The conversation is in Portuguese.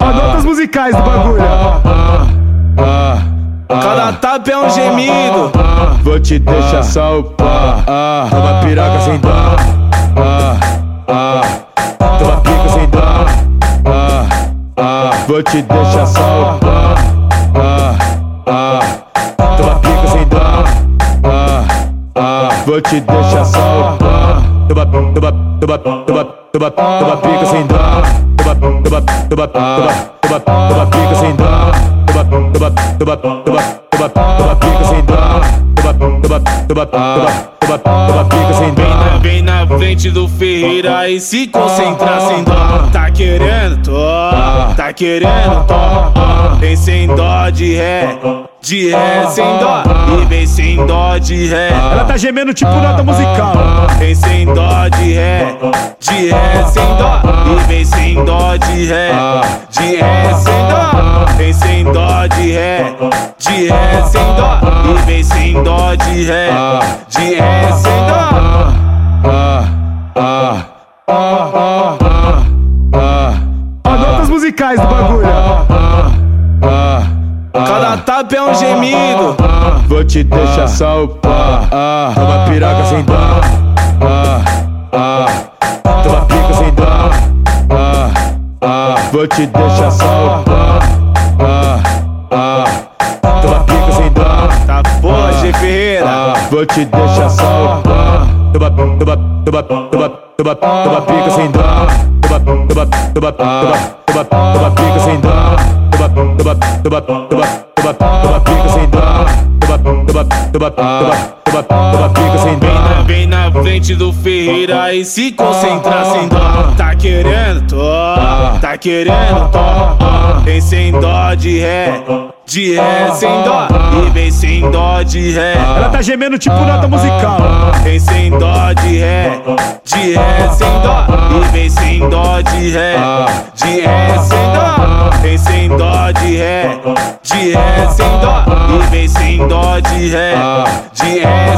Notas musicais do bagulho. Cada tapa é um gemido. Vou te deixar salpar. Toma piroca sem dó. Toma pica sem dó. Vou te deixar salpar. Toma pica sem dó. Vou te deixar salpar. Toma, toma, toma, toma, toma, toma pica sem dó. Toma, toma, toma, toma, toma, toma pica sem Vem na, dó. vem na frente do Ferreira e se concentrar sem dó. Tá querendo, tô. Tá querendo, tô. Vem sem dó de ré. De ré sem dó. E vem sem dó de ré. Ela tá gemendo tipo nota musical. Vem sem dó de ré. De ré sem dó. E vem sem dó de ré. De ré sem dó. Vem sem dó de ré. De ré sem dó. E vem sem dó de ré. De ré sem dó. Notas musicais do bagulho. Cada tapa é um gemido. Vou te deixar salpar. Toma piroca sem dó. Toma pica sem dó. Vou te deixar salpar. Toma pica sem dó. Tá porra, G Ferreira. Vou te deixar salpar. Toma, toma, toma, toma, toma, toma pica sem dó. Toma, toma, toma, toma, toma, toma pica sem dó. Toma, toma, toma, toma, toma, pica sem dó. Toma, toma, toma, toma, toma, pica sem Vem na, dó. vem na frente do Ferreira e se concentrar sem dó. Tá querendo, tô. Tá querendo, tô. Vem sem dó de ré. De ré sem dó. E vem sem dó de ré. Ela tá gemendo tipo nota musical. Vem sem dó de ré. De ré sem dó. E vem sem dó de ré. De ré sem dó. Vem sem dó de ré. De ré sem dó. E vem sem dó de ré. De ré